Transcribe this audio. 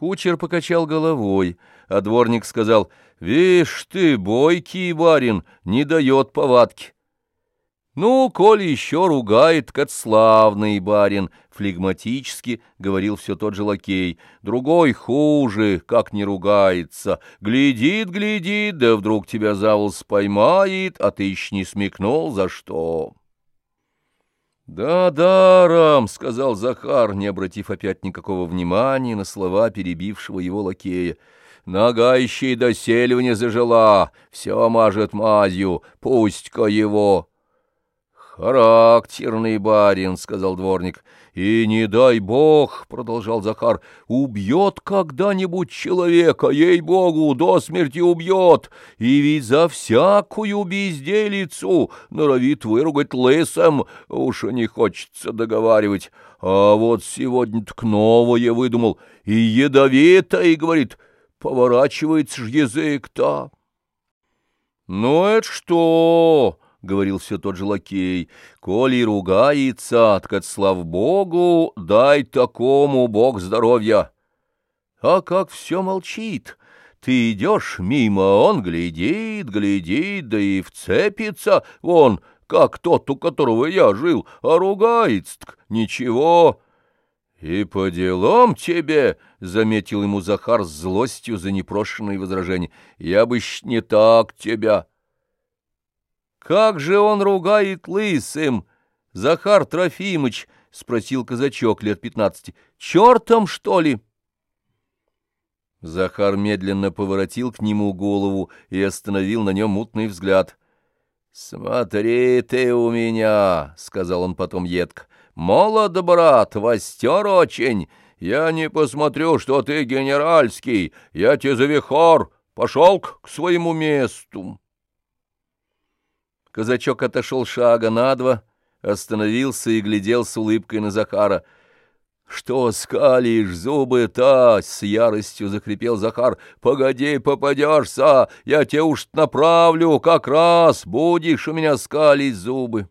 Кучер покачал головой, а дворник сказал, «Вишь ты, бойкий барин, не дает повадки». «Ну, коли еще ругает, как славный барин», — флегматически говорил все тот же лакей. «Другой хуже, как не ругается. Глядит, глядит, да вдруг тебя за волос поймает, а ты еще не смекнул, за что». «Да, даром», — сказал Захар, не обратив опять никакого внимания на слова перебившего его лакея. «Нога еще и до селивня зажила, все мажет мазью, пусть-ка его». «Характерный барин», — сказал дворник. «И не дай бог», — продолжал Захар, — «убьет когда-нибудь человека, ей-богу, до смерти убьет, и ведь за всякую безделицу норовит выругать лысом, уж не хочется договаривать. А вот сегодня-то новое выдумал, и ядовито, и говорит, поворачивается ж язык-то». «Ну это что?» — говорил все тот же лакей, — коли ругается, так слав Богу, дай такому Бог здоровья. А как все молчит, ты идешь мимо, он глядит, глядит, да и вцепится, вон, как тот, у которого я жил, а ругается ничего. И по делам тебе, — заметил ему Захар с злостью за непрошенные возражения, — я бы ж не так тебя. «Как же он ругает лысым!» «Захар Трофимыч!» — спросил казачок лет пятнадцати. «Чертом, что ли?» Захар медленно поворотил к нему голову и остановил на нем мутный взгляд. «Смотри ты у меня!» — сказал он потом едко. «Молод, брат, востер очень. Я не посмотрю, что ты генеральский. Я тебе за вихор. Пошел к своему месту». Казачок отошел шага на два, остановился и глядел с улыбкой на Захара. «Что скалишь зубы-то?» — с яростью закрепел Захар. «Погоди, попадешься, я тебе уж направлю, как раз будешь у меня скалить зубы».